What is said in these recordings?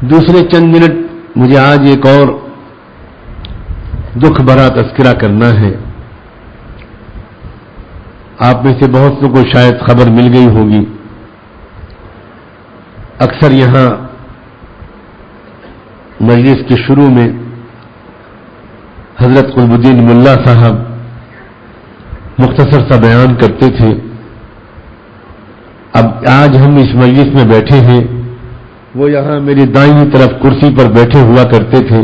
دوسرے چند منٹ مجھے آج ایک اور دکھ بھرا تذکرہ کرنا ہے۔ آپ میں سے بہت کو شاید خبر مل گئی ہوگی۔ اکثر یہاں مجلس کے شروع میں حضرت قلب الدین ملا صاحب مختصر سا بیان کرتے تھے۔ اب آج ہم اس مجلس میں بیٹھے ہیں۔ وہ یہاں میری دائیں طرف کرسی پر بیٹھے ہوا کرتے تھے،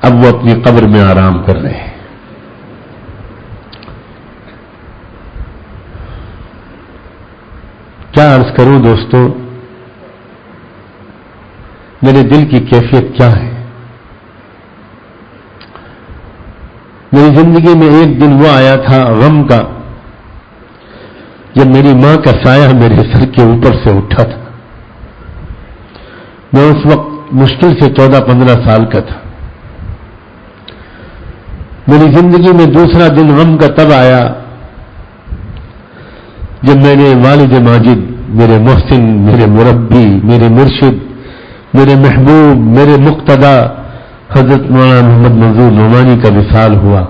اب وہ اپنی قبر میں آرام کر رہے ہیں۔ کیا عرض کروں دوستو، میرے دل کی کیفیت کیا ہے؟ میری زندگی میں ایک دن وہ آیا تھا غم کا، جب میری ماں کا سایہ میرے سر کے اوپر سے اٹھا تھا۔ میں اس وقت مشکل سے چودہ پندرہ سال کا تھا۔ میری زندگی میں دوسرا دن غم کا تب آیا جب میرے والد ماجد، میرے محسن، میرے مربی، میرے مرشد، میرے محبوب، میرے مقتدا حضرت مولانا محمد منظور نعمانی کا وصال ہوا۔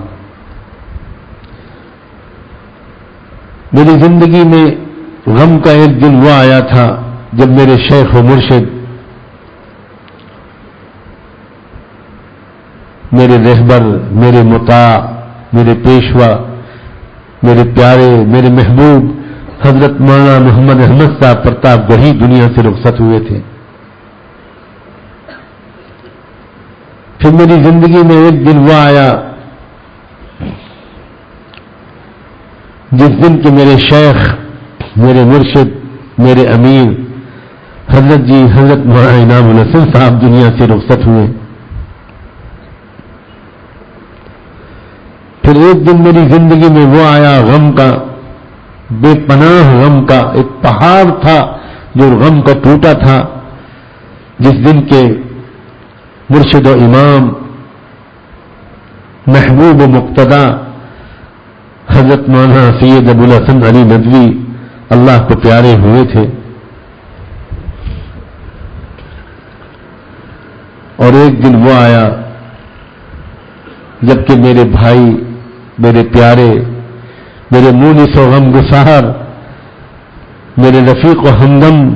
میری زندگی میں غم کا ایک دن وہ آیا تھا جب میرے شیخ و مرشد میرے رہبر، میرے متا، میرے پیشوا، میرے پیارے، میرے محبوب، حضرت مولانا محمد احمد صاحب پرتاپ گڑھی دنیا سے رخصت ہوئے تھے۔ پھر میری زندگی میں ایک دن وہ آیا جس دن کے میرے شیخ، میرے مرشد، میرے امیر، حضرت جی حضرت مولانا انعام الحسن صاحب دنیا سے رخصت ہوئے۔ پھر ایک دن میری زندگی میں وہ آیا غم کا، بے پناہ غم کا، ایک پہاڑ تھا جو غم کا ٹوٹا تھا، جس دن کے مرشد و امام محبوب و مقتدا حضرت مولانا سید ابو الحسن علی ندوی اللہ کو پیارے ہوئے تھے۔ اور ایک دن وہ آیا جبکہ میرے بھائی میرے پیارے، میرے مونس و غم گسار میرے رفیق و ہمدم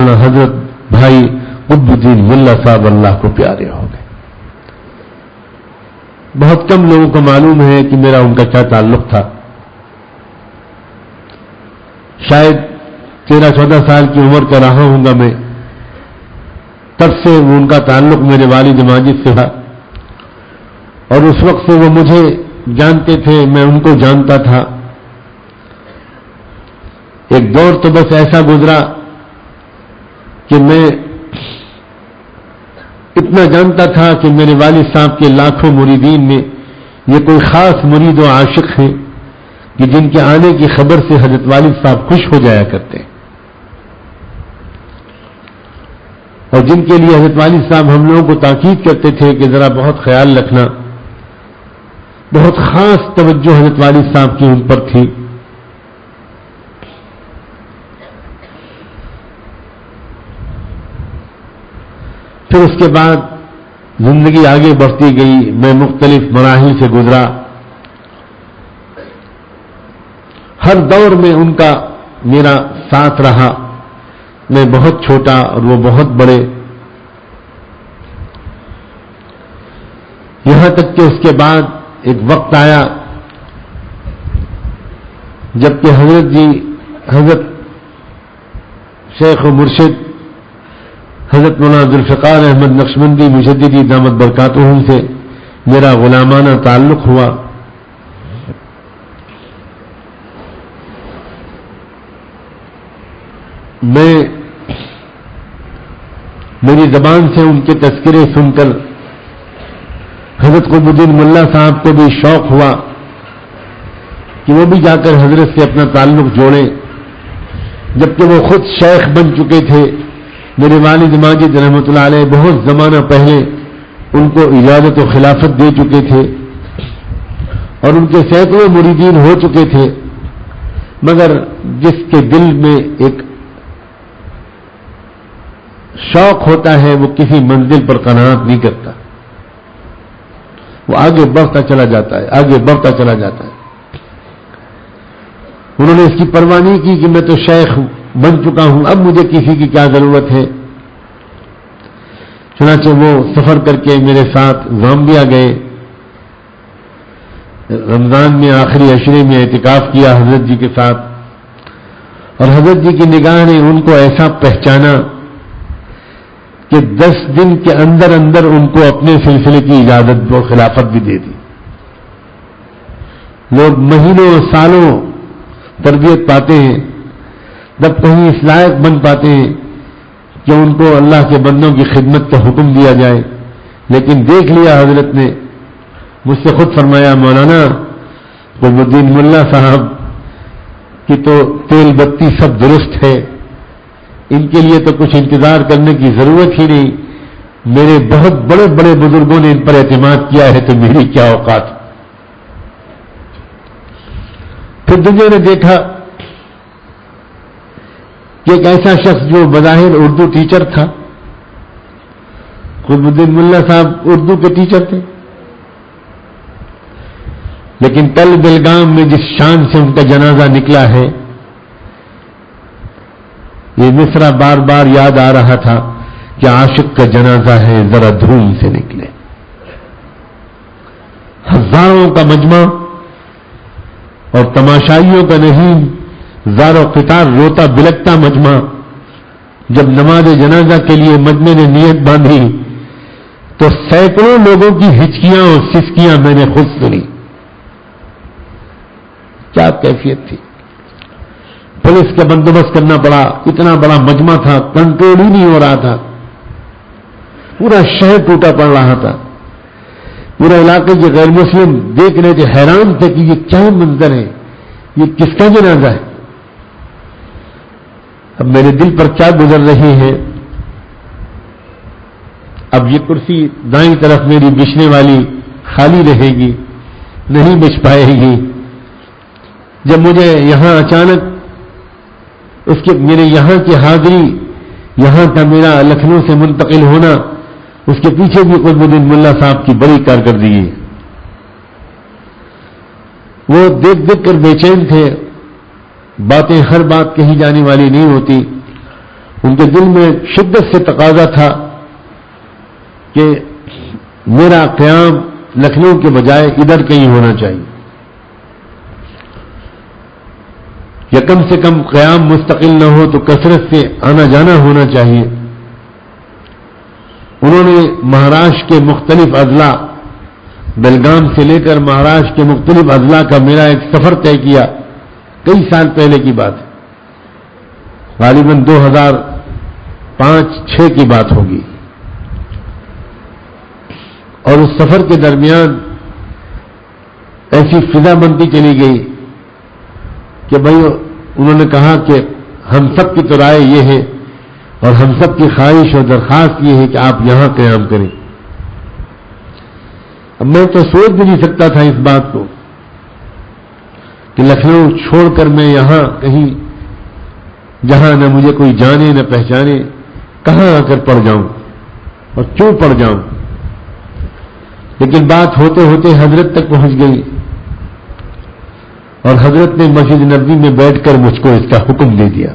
حضرت بھائی الدین ملا صاحب اللہ کو پیارے ہو گئے۔ بہت کم لوگوں کو معلوم ہے کہ میرا ان کا کیا تعلق تھا۔ شاید تیرہ چودہ سال کی عمر کا رہا ہوں گا میں۔ تب سے ان کا تعلق میرے والد ماجد سے تھا۔ اور اس وقت سے وہ مجھے جانتے تھے، میں ان کو جانتا تھا۔ ایک دور تو بس ایسا گزرا کہ میں اتنا جانتا تھا کہ میرے والد صاحب کے لاکھوں مریدین میں یہ کوئی خاص مرید و عاشق ہیں کہ جن کے آنے کی خبر سے حضرت والد صاحب خوش ہو جایا کرتے ہیں۔ اور جن کے لیے حضرت والد صاحب ہم لوگوں کو تاکید کرتے تھے کہ ذرا بہت خیال رکھنا۔ بہت خاص توجہ حضرت والد صاحب کی ان پر تھی۔ پھر اس کے بعد زندگی آگے بڑھتی گئی، میں مختلف مراحل سے گزرا۔ ہر دور میں ان کا میرا ساتھ رہا۔ میں بہت چھوٹا اور وہ بہت بڑے۔ یہاں تک کہ اس کے بعد ایک وقت آیا جبکہ حضرت جی حضرت شیخ و مرشد، حضرت مولانا عبدالفقار احمد نقشمندی مجددی دامت برکاتوں سے میرا غلامانہ تعلق ہوا۔ میں، میری زبان سے ان کے تذکرے سن کر حضرت قطب الدین ملا صاحب کو بھی شوق ہوا کہ وہ بھی جا کر حضرت سے اپنا تعلق جوڑیں۔ جبکہ وہ خود شیخ بن چکے تھے۔ میرے والد ماجد رحمۃ اللہ علیہ بہت زمانہ پہلے ان کو اجازت و خلافت دے چکے تھے اور ان کے سینکڑوں مریدین ہو چکے تھے۔ مگر جس کے دل میں ایک شوق ہوتا ہے وہ کسی منزل پر قناعت نہیں کرتا۔ وہ آگے بڑھتا چلا جاتا ہے، آگے بڑھتا چلا جاتا ہے۔ انہوں نے اس کی پرواہ نہیں کی کہ میں تو شیخ بن چکا ہوں، اب مجھے کسی کی کیا ضرورت ہے؟ چنانچہ وہ سفر کر کے میرے ساتھ زامبیا گئے۔ رمضان میں آخری اشرے میں احتکاف کیا حضرت جی کے ساتھ۔ اور حضرت جی کی نگاہ نے ان کو ایسا پہچانا کہ دس دن کے اندر اندر ان کو اپنے سلسلے کی اجازت اور خلافت بھی دے دی۔ لوگ مہینوں سالوں تربیت پاتے ہیں، جب کہیں اس لائق بن پاتے ہیں کہ ان کو اللہ کے بندوں کی خدمت کا حکم دیا جائے۔ لیکن دیکھ لیا حضرت نے، مجھ سے خود فرمایا، مولانا قلب الدین ملا صاحب کی تو تیل بتی سب درست ہے۔ ان کے لیے تو کچھ انتظار کرنے کی ضرورت ہی نہیں۔ میرے بہت بڑے بڑے بزرگوں نے ان پر اعتماد کیا ہے تو میری کیا اوقات۔ پھر دنیا نے دیکھا کہ ایک ایسا شخص جو بظاہر اردو ٹیچر تھا۔ قطب الدین ملا صاحب اردو کے ٹیچر تھے۔ لیکن کل بلگام میں جس شان سے ان کا جنازہ نکلا ہے یہ مصرا بار بار یاد آ رہا تھا کہ عاشق کا جنازہ ہے، ذرا دھوم سے نکلے۔ ہزاروں کا مجمع اور تماشائیوں کا نہیں زار و قطار روتا بلکتا مجمع۔ جب نماز جنازہ کے لیے مجمع نے نیت باندھی، تو سینکڑوں لوگوں کی ہچکیاں اور سسکیاں میں نے خود سنی۔ کیا کیفیت تھی؟ پولیس کا بندوبست کرنا پڑا اتنا بڑا مجمع تھا، کنٹرول ہی نہیں ہو رہا تھا۔ پورا شہر ٹوٹا پڑ رہا تھا۔ پورا علاقے کے غیر مسلم دیکھ رہے تھے، حیران تھے کہ یہ کیا منظر ہے؟ یہ کس کا جنازہ ہے؟ اب میرے دل پر کیا گزر رہی ہے؟ اب یہ کرسی دائیں طرف میری بچنے والی خالی رہے گی، نہیں بچ پائے گی۔ جب مجھے یہاں اچانک اس کے میرے یہاں کی حاضری، یہاں کا میرا لکھنؤ سے منتقل ہونا، اس کے پیچھے بھی قطب الدین ملا صاحب کی بڑی کارکردگی ہے۔ وہ دیکھ دیکھ کر بے چین تھے، باتیں ہر بات کہی جانے والی نہیں ہوتی۔ ان کے دل میں شدت سے تقاضا تھا کہ میرا قیام لکھنؤ کے بجائے ادھر کہیں ہونا چاہیے۔ یا کم سے کم قیام مستقل نہ ہو تو کثرت سے آنا جانا ہونا چاہیے۔ انہوں نے مہاراشٹر کے مختلف اضلاع، بلگام سے لے کر مہاراشٹر کے مختلف اضلاع کا میرا ایک سفر طے کیا۔ کئی سال پہلے کی بات ہے۔ غالباً دو ہزار پانچ چھ کی بات ہوگی۔ اور اس سفر کے درمیان ایسی فضا بنتی چلی گئی۔ کہ بھائی، انہوں نے کہا کہ ہم سب کی تو رائے یہ ہے اور ہم سب کی خواہش اور درخواست یہ ہے کہ آپ یہاں قیام کریں۔ اب میں تو سوچ بھی نہیں سکتا تھا اس بات کو کہ لکھنؤ چھوڑ کر میں یہاں کہیں، جہاں نہ مجھے کوئی جانے نہ پہچانے، کہاں آ کر پڑ جاؤں اور کیوں پڑ جاؤں؟ لیکن بات ہوتے ہوتے حضرت تک پہنچ گئی۔ اور حضرت نے مسجد نبی میں بیٹھ کر مجھ کو اس کا حکم دے دیا۔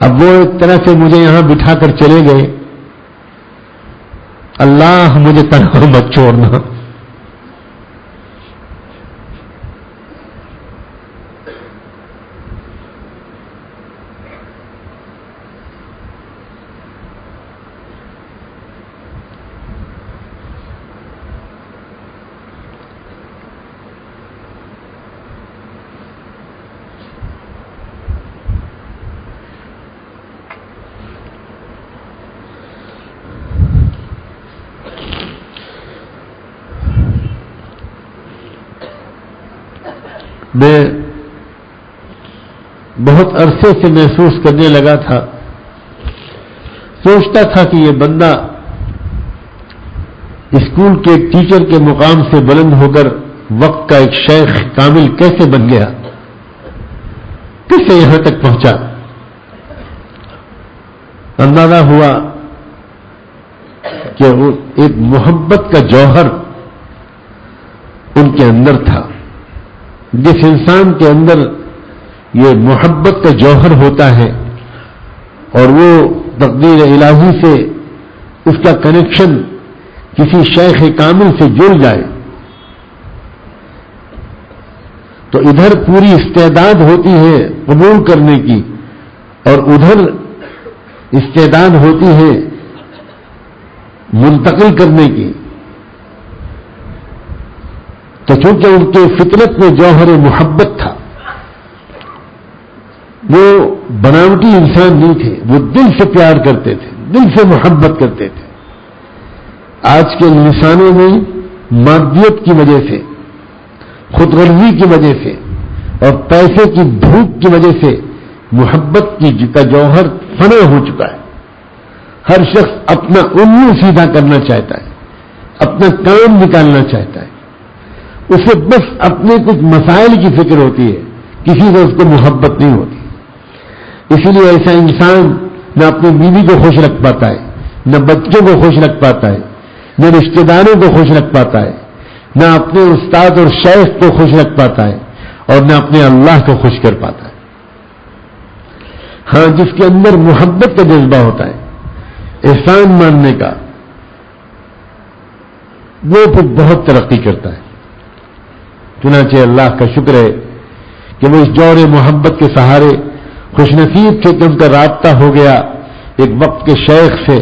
اب وہ ایک طرح سے مجھے یہاں بٹھا کر چلے گئے۔ اللہ مجھے تنہا مت چھوڑنا۔ میں بہت عرصے سے محسوس کرنے لگا تھا۔ سوچتا تھا کہ یہ بندہ اسکول کے ٹیچر کے مقام سے بلند ہو کر وقت کا ایک شیخ کامل کیسے بن گیا؟ کیسے یہاں تک پہنچا؟ اندازہ ہوا کہ ایک محبت کا جوہر ان کے اندر تھا۔ جس انسان کے اندر یہ محبت کا جوہر ہوتا ہے اور وہ تقدیر الہی سے اس کا کنیکشن کسی شیخ کامل سے جڑ جائے، تو ادھر پوری استعداد ہوتی ہے قبول کرنے کی اور ادھر استعداد ہوتی ہے منتقل کرنے کی۔ تو چونکہ ان کے فطرت میں جوہر محبت تھا، وہ بناوٹی انسان نہیں تھے، وہ دل سے پیار کرتے تھے، دل سے محبت کرتے تھے۔ آج کے نشانوں میں مادیت کی وجہ سے خود غرضی کی وجہ سے اور پیسے کی بھوک کی وجہ سے محبت کی کا جوہر فنا ہو چکا ہے۔ ہر شخص اپنا انو سیدھا کرنا چاہتا ہے، اپنا کام نکالنا چاہتا ہے۔ اسے بس اپنے کچھ مسائل کی فکر ہوتی ہے، کسی سے اس کو محبت نہیں ہوتی۔ اسی لیے ایسا انسان نہ اپنی بیوی کو خوش رکھ پاتا ہے، نہ بچوں کو خوش رکھ پاتا ہے، نہ رشتے داروں کو خوش رکھ پاتا ہے، نہ اپنے استاد اور شیخ کو خوش رکھ پاتا ہے اور نہ اپنے اللہ کو خوش کر پاتا ہے۔ ہاں جس کے اندر محبت کا جذبہ ہوتا ہے، احسان ماننے کا، وہ پھر بہت ترقی کرتا ہے۔ چنانچہ اللہ کا شکر ہے کہ وہ اس جور محبت کے سہارے خوش نصیب تھے کہ ان کا رابطہ ہو گیا ایک وقت کے شیخ سے،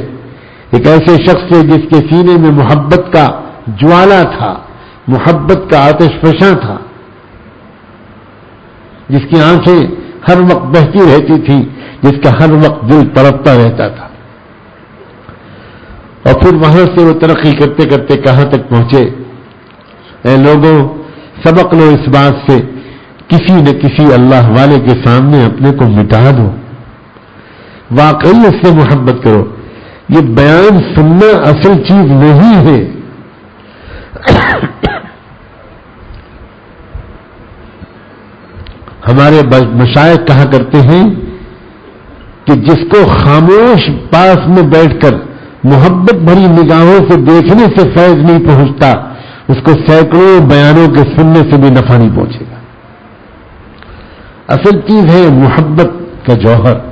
ایک ایسے شخص سے جس کے سینے میں محبت کا جوالا تھا، محبت کا آتش فشاں تھا، جس کی آنکھیں ہر وقت بہتی رہتی تھی، جس کا ہر وقت دل تڑپتا رہتا تھا۔ اور پھر وہاں سے وہ ترقی کرتے کرتے کہاں تک پہنچے؟ اے لوگوں سبق لو اس بات سے کسی نہ کسی اللہ والے کے سامنے اپنے کو مٹا دو۔ واقعی اس سے محبت کرو۔ یہ بیان سننا اصل چیز نہیں ہے۔ ہمارے مشائق کہا کرتے ہیں کہ جس کو خاموش پاس میں بیٹھ کر محبت بھری نگاہوں سے دیکھنے سے فیض نہیں پہنچتا اس کو سینکڑوں بیانوں کے سننے سے بھی نفع نہیں پہنچے گا۔ اصل چیز ہے محبت کا جوہر۔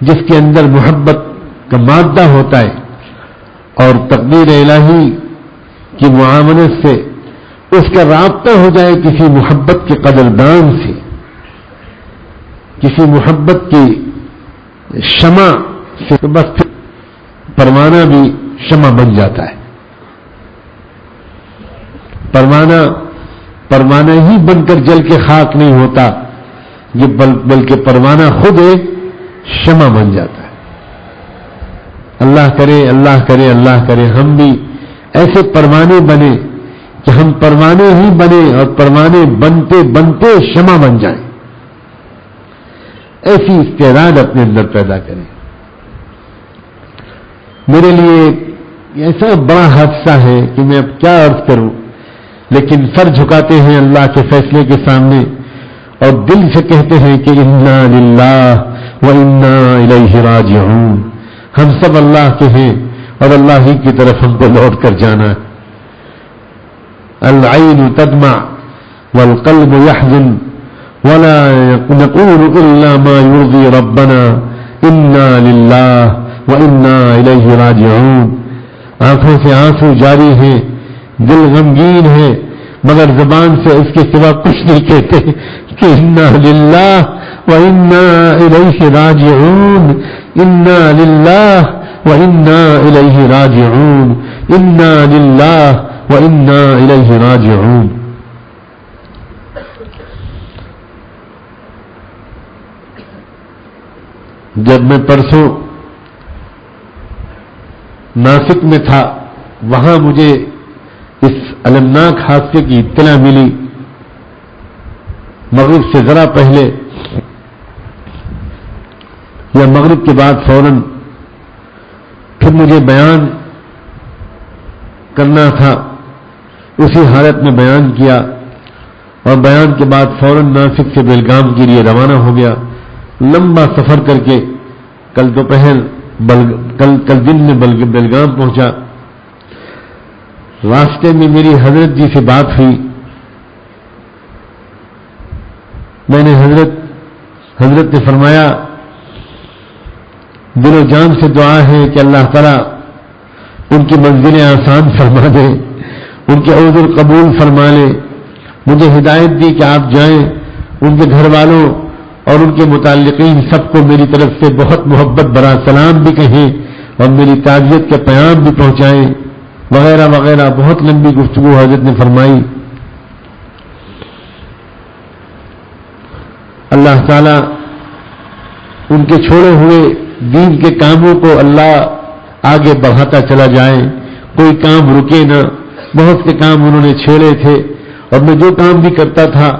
جس کے اندر محبت کا مادہ ہوتا ہے اور تقدیر الہی کی معاملت سے اس کا رابطہ ہو جائے کسی محبت کے قدردان سے، کسی محبت کی شمع سے۔ بس پھر پروانہ بھی شمع بن جاتا ہے۔ پروانہ پروانہ ہی بن کر جل کے خاک نہیں ہوتا، یہ بلکہ پروانہ خود ایک شمع بن جاتا ہے۔ اللہ کرے اللہ کرے اللہ کرے، ہم بھی ایسے پروانے بنے کہ ہم پروانے ہی بنے اور پروانے بنتے بنتے شمع بن جائیں۔ ایسی استعداد اپنے اندر پیدا کریں۔ میرے لیے ایسا بڑا حادثہ ہے کہ میں اب کیا عرض کروں۔ لیکن سر جھکاتے ہیں اللہ کے فیصلے کے سامنے اور دل سے کہتے ہیں کہ انا للہ و انا الیہ راجعون۔ ہم سب اللہ کے ہیں اور اللہ ہی کی طرف ہم کو لوٹ کر جانا ہے۔ العین تدمع والقلب يحزن ولا نقول الا ما يرضي ربنا۔ انا للہ و انا الیہ راجعون۔ آنکھوں سے آنسو جاری ہیں، دل غمگین ہے مگر زبان سے اس کے سوا کچھ نہیں کہتے کہ انا للہ و انا الیہ راجعون۔ انا للہ و انا الیہ راجعون۔ انا للہ و انا الیہ راجعون۔ جب میں پرسوں ناسک میں تھا، وہاں مجھے اس المناک حادثے کی اطلاع ملی۔ مغرب سے ذرا پہلے یا مغرب کے بعد فوراً پھر مجھے بیان کرنا تھا۔ اسی حالت میں بیان کیا اور بیان کے بعد فوراً ناسک سے بیلگام کے لیے روانہ ہو گیا۔ لمبا سفر کر کے کل دوپہر کل کل دن میں بیلگام پہنچا۔ راستے میں میری حضرت جی سے بات ہوئی۔ میں نے حضرت حضرت نے فرمایا، دل و جان سے دعا ہے کہ اللہ تعالیٰ ان کی منزلیں آسان فرما دے، ان کے عذر قبول فرما لے۔ مجھے ہدایت دی کہ آپ جائیں۔ ان کے گھر والوں اور ان کے متعلقین سب کو میری طرف سے بہت محبت برا سلام بھی کہیں اور میری تعزیت کے پیام بھی پہنچائیں، وغیرہ وغیرہ، بہت لمبی گفتگو حضرت نے فرمائی۔ اللہ تعالی ان کے چھوڑے ہوئے دین کے کاموں کو اللہ آگے بڑھاتا چلا جائے۔ کوئی کام رکے نہ، بہت سے کام انہوں نے چھیڑے تھے۔ اور میں جو کام بھی کرتا تھا،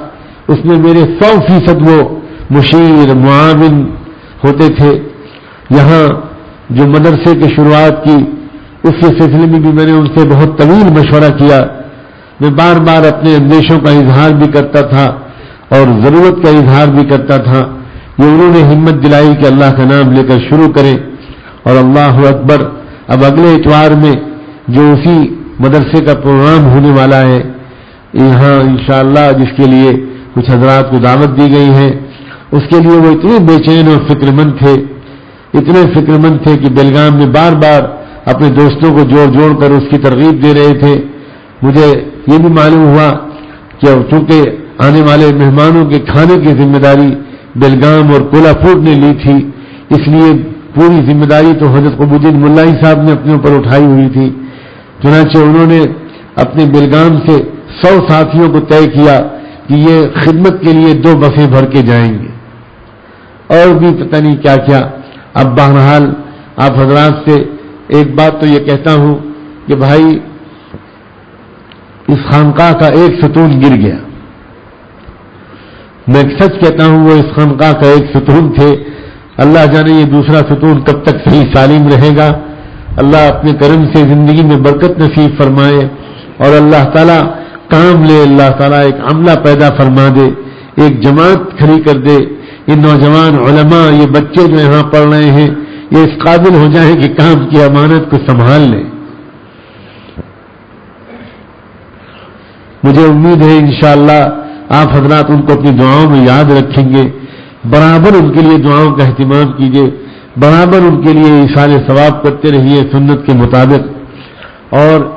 اس میں میرے سو فیصد وہ مشیر، معاون ہوتے تھے۔ یہاں جو مدرسے کی شروعات کی، اس کے سلسلے میں بھی میں نے ان سے بہت طویل مشورہ کیا۔ میں بار بار اپنے اندیشوں کا اظہار بھی کرتا تھا اور ضرورت کا اظہار بھی کرتا تھا۔ یہ انہوں نے ہمت دلائی کہ اللہ کا نام لے کر شروع کریں۔ اور اللہ اکبر، اب اگلے اتوار میں جو اسی مدرسے کا پروگرام ہونے والا ہے، یہاں انشاءاللہ جس کے لیے کچھ حضرات کو دعوت دی گئی ہے اس کے لیے وہ اتنے بے چین اور فکر مند تھے، اتنے فکر مند تھے کہ بیلگام میں بار بار اپنے دوستوں کو جوڑ جوڑ کر اس کی ترغیب دے رہے تھے۔ مجھے یہ بھی معلوم ہوا کہ چونکہ آنے والے مہمانوں کے کھانے کی ذمہ داری بیلگام اور کولا پور نے لی تھی، اس لیے پوری ذمہ داری تو حضرت قبودین ملائی صاحب نے اپنے اوپر اٹھائی ہوئی تھی۔ چنانچہ انہوں نے اپنے بیلگام سے سو ساتھیوں کو طے کیا کہ یہ خدمت کے لیے دو بسیں بھر کے جائیں گے۔ اور بھی پتہ نہیں کیا کیا۔ اب بہرحال آپ حضرات سے ایک بات تو یہ کہتا ہوں کہ بھائی، اس خانقاہ کا ایک ستون گر گیا۔ میں سچ کہتا ہوں، وہ اس خانقاہ کا ایک ستون تھے۔ اللہ جانے یہ دوسرا ستون کب تک صحیح سالم رہے گا۔ اللہ اپنے کرم سے زندگی میں برکت نصیب فرمائے اور اللہ تعالیٰ کام لے، اللہ تعالیٰ ایک عملہ پیدا فرما دے، ایک جماعت کھڑی کر دے۔ یہ نوجوان علماء، یہ بچے جو یہاں پڑھ رہے ہیں، یہ اس قابل ہو جائیں کہ کام کی امانت کو سنبھال لیں۔ مجھے امید ہے انشاءاللہ آپ حضرات ان کو اپنی دعاؤں میں یاد رکھیں گے۔ برابر ان کے لیے دعاؤں کا اہتمام کیجیے۔ برابر ان کے لیے اشارے ثواب کرتے رہیے سنت کے مطابق۔ اور